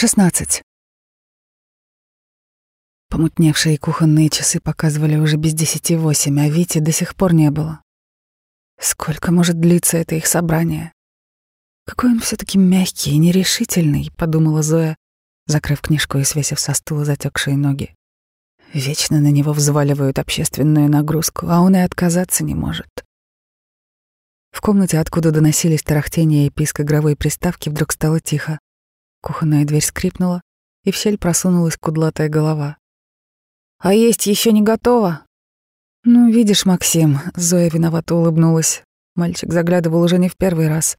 16. Помутневшие кухонные часы показывали уже без десяти восемь, а Вити до сих пор не было. Сколько может длиться это их собрание? Какой он все таки мягкий и нерешительный, подумала Зоя, закрыв книжку и свесив со стула затекшие ноги. Вечно на него взваливают общественную нагрузку, а он и отказаться не может. В комнате, откуда доносились тарахтения и писк игровой приставки, вдруг стало тихо. Кухонная дверь скрипнула, и в щель просунулась кудлатая голова. «А есть еще не готово?» «Ну, видишь, Максим», — Зоя виновато улыбнулась. Мальчик заглядывал уже не в первый раз.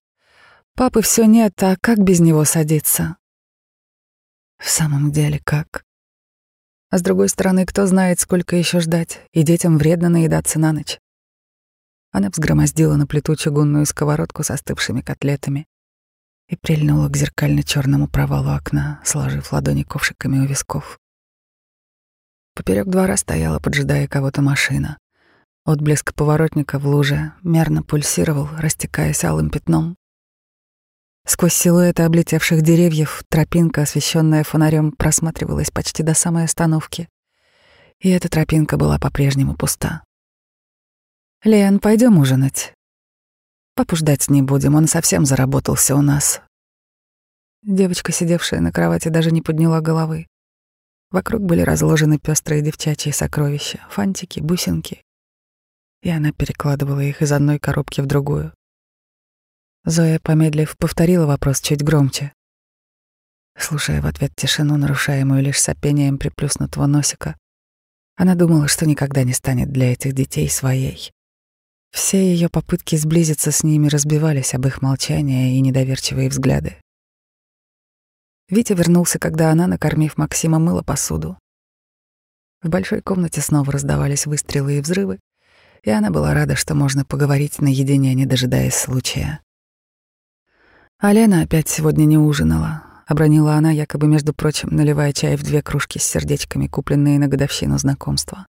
«Папы все нет, а как без него садиться?» «В самом деле, как?» А с другой стороны, кто знает, сколько еще ждать, и детям вредно наедаться на ночь. Она взгромоздила на плиту чугунную сковородку с остывшими котлетами и прильнула к зеркально черному провалу окна, сложив ладони ковшиками у висков. Поперек двора стояла, поджидая кого-то машина. Отблеск поворотника в луже мерно пульсировал, растекаясь алым пятном. Сквозь силуэты облетевших деревьев тропинка, освещенная фонарем, просматривалась почти до самой остановки. И эта тропинка была по-прежнему пуста. «Лен, пойдем ужинать?» «Папу ждать не будем, он совсем заработался у нас». Девочка, сидевшая на кровати, даже не подняла головы. Вокруг были разложены пестрые девчачьи сокровища, фантики, бусинки. И она перекладывала их из одной коробки в другую. Зоя, помедлив, повторила вопрос чуть громче. Слушая в ответ тишину, нарушаемую лишь сопением приплюснутого носика, она думала, что никогда не станет для этих детей своей. Все ее попытки сблизиться с ними разбивались об их молчание и недоверчивые взгляды. Витя вернулся, когда она, накормив Максима, мыла посуду. В большой комнате снова раздавались выстрелы и взрывы, и она была рада, что можно поговорить наедине, не дожидаясь случая. А Лена опять сегодня не ужинала, обронила она, якобы, между прочим, наливая чай в две кружки с сердечками, купленные на годовщину знакомства.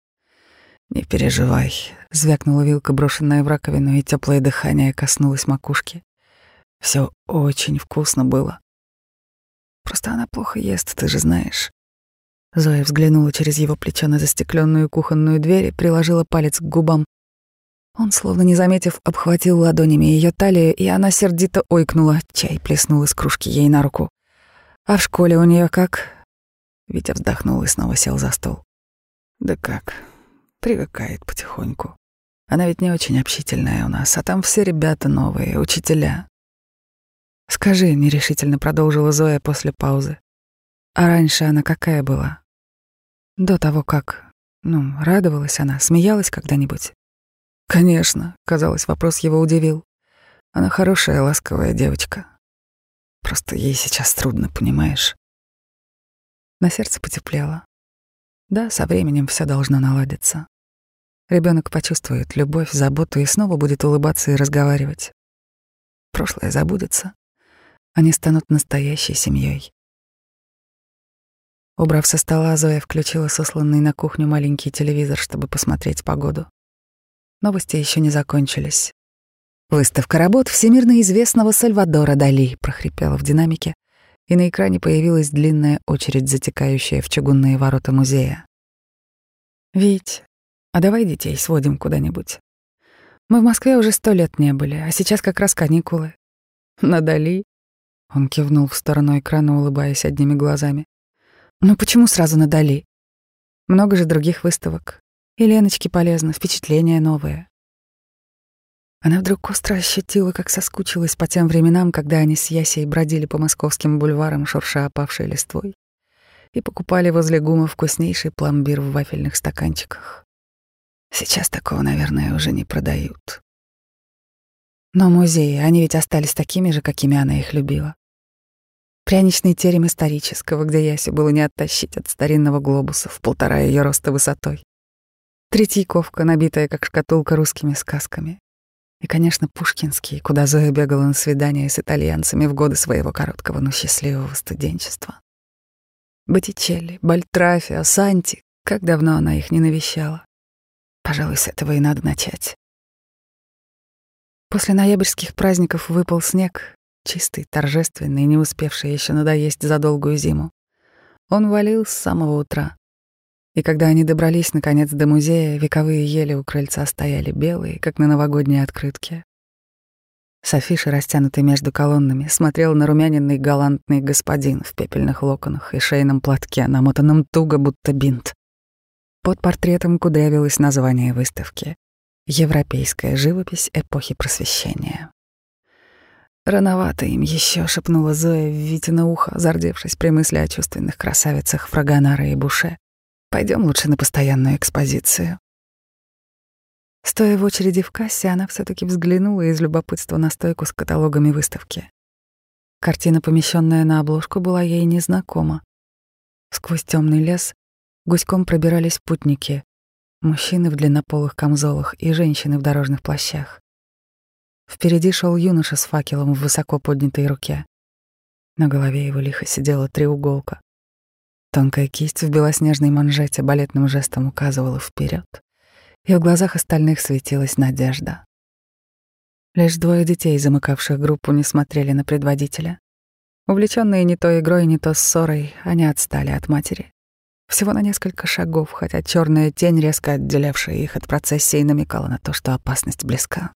«Не переживай», — звякнула вилка, брошенная в раковину, и теплое дыхание коснулось макушки. Все очень вкусно было. Просто она плохо ест, ты же знаешь. Зоя взглянула через его плечо на застекленную кухонную дверь и приложила палец к губам. Он, словно не заметив, обхватил ладонями ее талию, и она сердито ойкнула. Чай плеснул из кружки ей на руку. «А в школе у нее как?» Витя вздохнул и снова сел за стол. «Да как? Привыкает потихоньку. Она ведь не очень общительная у нас, а там все ребята новые, учителя. «Скажи», — нерешительно продолжила Зоя после паузы. «А раньше она какая была? До того, как... Ну, радовалась она, смеялась когда-нибудь?» «Конечно», — казалось, вопрос его удивил. «Она хорошая, ласковая девочка. Просто ей сейчас трудно, понимаешь?» На сердце потеплело. Да, со временем все должно наладиться. Ребенок почувствует любовь, заботу и снова будет улыбаться и разговаривать. Прошлое забудется, они станут настоящей семьей. Убрав со стола, Зоя включила сосланный на кухню маленький телевизор, чтобы посмотреть погоду. Новости еще не закончились. «Выставка работ всемирно известного Сальвадора Дали», — прохрипела в динамике, и на экране появилась длинная очередь, затекающая в чугунные ворота музея. «Вить, а давай детей сводим куда-нибудь. Мы в Москве уже сто лет не были, а сейчас как раз каникулы. На Дали он кивнул в сторону экрана, улыбаясь одними глазами. «Ну почему сразу надали? Много же других выставок. И Леночке полезно, впечатления новые». Она вдруг остро ощутила, как соскучилась по тем временам, когда они с Ясей бродили по московским бульварам, шурша опавшей листвой, и покупали возле гума вкуснейший пломбир в вафельных стаканчиках. Сейчас такого, наверное, уже не продают. Но музеи, они ведь остались такими же, какими она их любила. Пряничный терем исторического, где Ясю было не оттащить от старинного глобуса в полтора ее роста высотой. Третьяковка, набитая как шкатулка русскими сказками. И, конечно, Пушкинский, куда Зоя бегала на свидания с итальянцами в годы своего короткого, но счастливого студенчества. Боттичелли, Бальтрафио, Санти, как давно она их не навещала. Пожалуй, с этого и надо начать. После ноябрьских праздников выпал снег, чистый, торжественный, не успевший еще надоесть за долгую зиму. Он валил с самого утра. И когда они добрались наконец до музея, вековые ели у крыльца стояли белые, как на новогодней открытке. Софиша, растянутый между колоннами, смотрел на румяненный галантный господин в пепельных локонах и шейном платке, намотанном туго, будто бинт. Под портретом кудрявилось название выставки «Европейская живопись эпохи Просвещения». «Рановато им еще», — шепнула Зоя в Витино ухо, зардевшись при мысли о чувственных красавицах Фрагонара и Буше. Пойдем лучше на постоянную экспозицию». Стоя в очереди в кассе, она все таки взглянула из любопытства на стойку с каталогами выставки. Картина, помещенная на обложку, была ей незнакома. Сквозь темный лес гуськом пробирались путники, мужчины в длиннополых камзолах и женщины в дорожных плащах. Впереди шел юноша с факелом в высоко поднятой руке. На голове его лихо сидела треуголка. Тонкая кисть в белоснежной манжете балетным жестом указывала вперед, и в глазах остальных светилась надежда. Лишь двое детей, замыкавших группу, не смотрели на предводителя. Увлеченные не то игрой, не то ссорой, они отстали от матери. Всего на несколько шагов, хотя черная тень, резко отделявшая их от процессии, намекала на то, что опасность близка.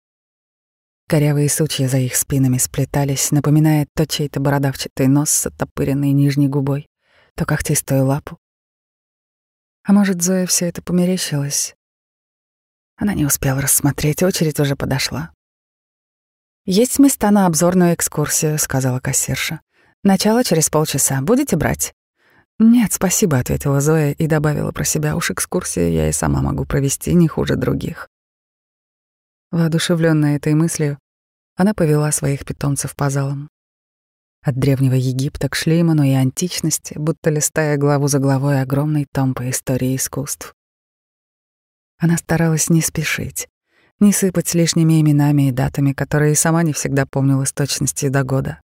Корявые сучья за их спинами сплетались, напоминая то чей-то бородавчатый нос с оттопыренной нижней губой, то когтистую лапу. А может, Зоя все это померещилась? Она не успела рассмотреть, очередь уже подошла. «Есть места на обзорную экскурсию», — сказала кассирша. «Начало через полчаса. Будете брать?» «Нет, спасибо», — ответила Зоя и добавила про себя. «Уж экскурсию я и сама могу провести не хуже других». Воодушевленная этой мыслью, она повела своих питомцев по залам. От древнего Египта к Шлейману и античности, будто листая главу за главой огромный том по истории искусств. Она старалась не спешить, не сыпать лишними именами и датами, которые сама не всегда помнила с точностью до года.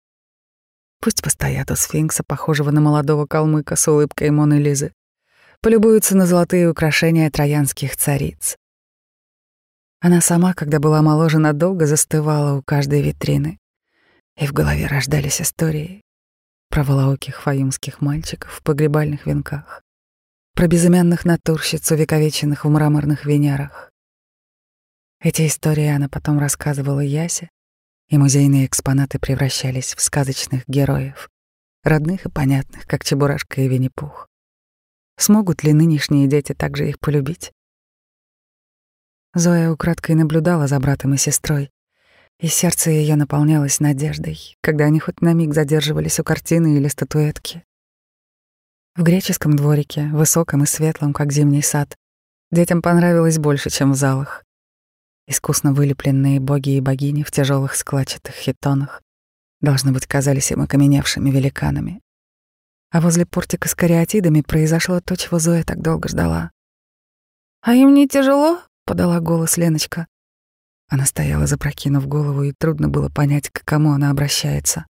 Пусть постоят у сфинкса, похожего на молодого калмыка с улыбкой Моны Лизы, полюбуются на золотые украшения троянских цариц, она сама, когда была моложе, надолго застывала у каждой витрины, и в голове рождались истории про волооких фаюмских мальчиков в погребальных венках, про безымянных натурщиц, увековеченных в мраморных венерах. Эти истории она потом рассказывала Ясе, и музейные экспонаты превращались в сказочных героев, родных и понятных, как Чебурашка и Винни-Пух. Смогут ли нынешние дети также их полюбить? Зоя украдкой наблюдала за братом и сестрой, и сердце ее наполнялось надеждой, когда они хоть на миг задерживались у картины или статуэтки. В греческом дворике, высоком и светлом, как зимний сад, детям понравилось больше, чем в залах. Искусно вылепленные боги и богини в тяжелых складчатых хитонах должно быть казались им окаменевшими великанами. А возле портика с кариатидами произошло то, чего Зоя так долго ждала. «А им не тяжело?» Подала голос Леночка. Она стояла, запрокинув голову, и трудно было понять, к кому она обращается.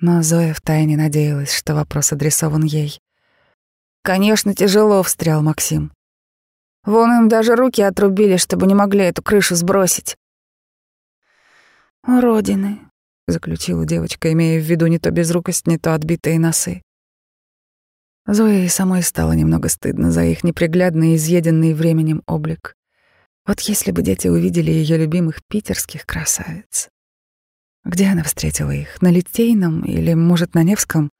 Но Зоя втайне надеялась, что вопрос адресован ей. «Конечно, тяжело», — встрял Максим. «Вон им даже руки отрубили, чтобы не могли эту крышу сбросить». «Уродины», — заключила девочка, имея в виду не то безрукость, не то отбитые носы. Зоя и самой стало немного стыдно за их неприглядный, изъеденный временем облик. Вот если бы дети увидели ее любимых питерских красавиц. Где она встретила их? На Литейном или, может, на Невском?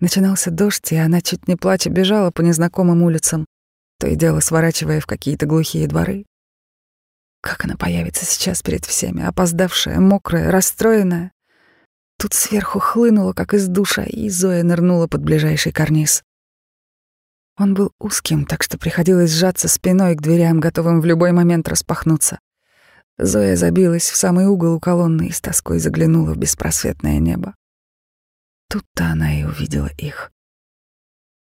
Начинался дождь, и она, чуть не плача, бежала по незнакомым улицам, то и дело сворачивая в какие-то глухие дворы. Как она появится сейчас перед всеми, опоздавшая, мокрая, расстроенная? Тут сверху хлынуло, как из душа, и Зоя нырнула под ближайший карниз. Он был узким, так что приходилось сжаться спиной к дверям, готовым в любой момент распахнуться. Зоя забилась в самый угол у колонны и с тоской заглянула в беспросветное небо. Тут-то она и увидела их.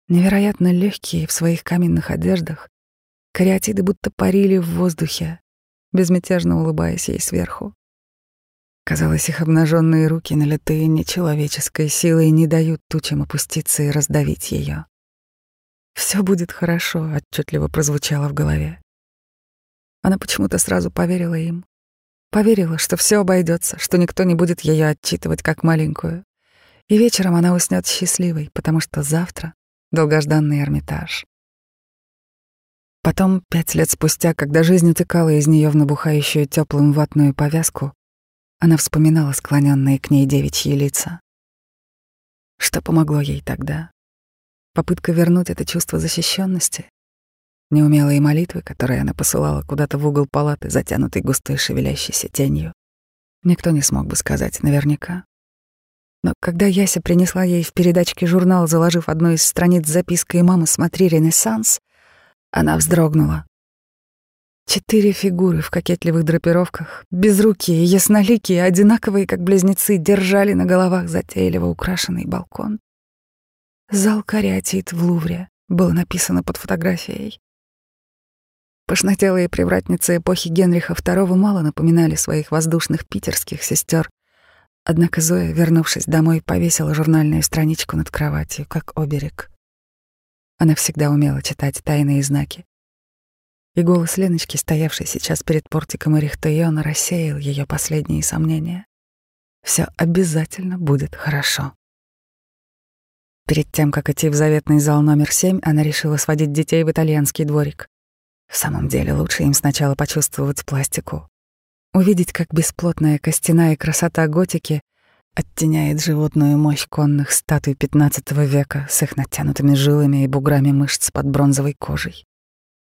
Невероятно легкие в своих каменных одеждах, кариатиды будто парили в воздухе, безмятежно улыбаясь ей сверху. Казалось, их обнаженные руки, налитые нечеловеческой силой, не дают тучам опуститься и раздавить ее. Все будет хорошо, отчетливо прозвучало в голове. Она почему-то сразу поверила им. Поверила, что все обойдется, что никто не будет ее отчитывать как маленькую. И вечером она уснет счастливой, потому что завтра долгожданный Эрмитаж. Потом, пять лет спустя, когда жизнь утекала из нее в набухающую теплым ватную повязку, она вспоминала склоненные к ней девичьи лица. Что помогло ей тогда? Попытка вернуть это чувство защищенности, неумелые молитвы, которые она посылала куда-то в угол палаты, затянутой густой шевелящейся тенью. Никто не смог бы сказать наверняка. Но когда Яся принесла ей в передачке журнал, заложив одну из страниц запиской «Мама, смотри, Ренессанс», она вздрогнула. Четыре фигуры в кокетливых драпировках, безрукие, ясноликие, одинаковые, как близнецы, держали на головах затейливо украшенный балкон. «Зал кариатит в Лувре» было написано под фотографией. Пышнотелые привратницы эпохи Генриха II мало напоминали своих воздушных питерских сестер. Однако Зоя, вернувшись домой, повесила журнальную страничку над кроватью, как оберег. Она всегда умела читать тайные знаки и голос Леночки, стоявший сейчас перед портиком Эрихтеона, рассеял ее последние сомнения. Все обязательно будет хорошо. Перед тем, как идти в заветный зал номер семь, она решила сводить детей в итальянский дворик. В самом деле, лучше им сначала почувствовать пластику. Увидеть, как бесплотная костяная красота готики оттеняет животную мощь конных статуй XV века с их натянутыми жилами и буграми мышц под бронзовой кожей.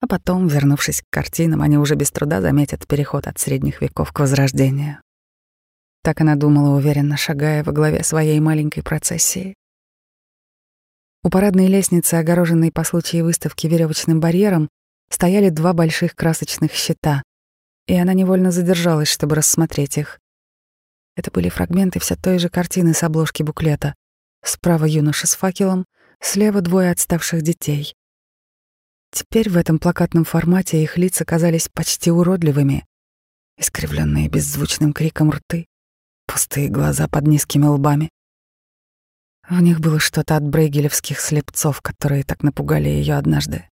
А потом, вернувшись к картинам, они уже без труда заметят переход от средних веков к возрождению. Так она думала, уверенно шагая во главе своей маленькой процессии. У парадной лестницы, огороженной по случаю выставки веревочным барьером, стояли два больших красочных щита, и она невольно задержалась, чтобы рассмотреть их. Это были фрагменты все той же картины с обложки буклета. Справа юноша с факелом, слева двое отставших детей. Теперь в этом плакатном формате их лица казались почти уродливыми, искривленные беззвучным криком рты, пустые глаза под низкими лбами. В них было что-то от брейгелевских слепцов, которые так напугали ее однажды.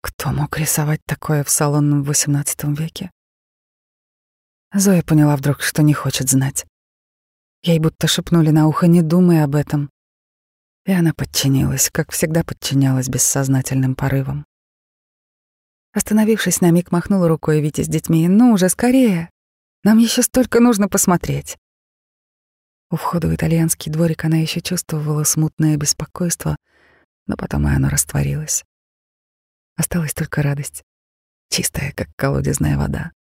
Кто мог рисовать такое в салонном XVIII веке? Зоя поняла вдруг, что не хочет знать. Ей будто шепнули на ухо «не думай об этом». И она подчинилась, как всегда подчинялась бессознательным порывам. Остановившись на миг, махнула рукой Вите с детьми. «Ну уже скорее! Нам еще столько нужно посмотреть!» У входа в итальянский дворик она еще чувствовала смутное беспокойство, но потом и оно растворилось. Осталась только радость, чистая, как колодезная вода.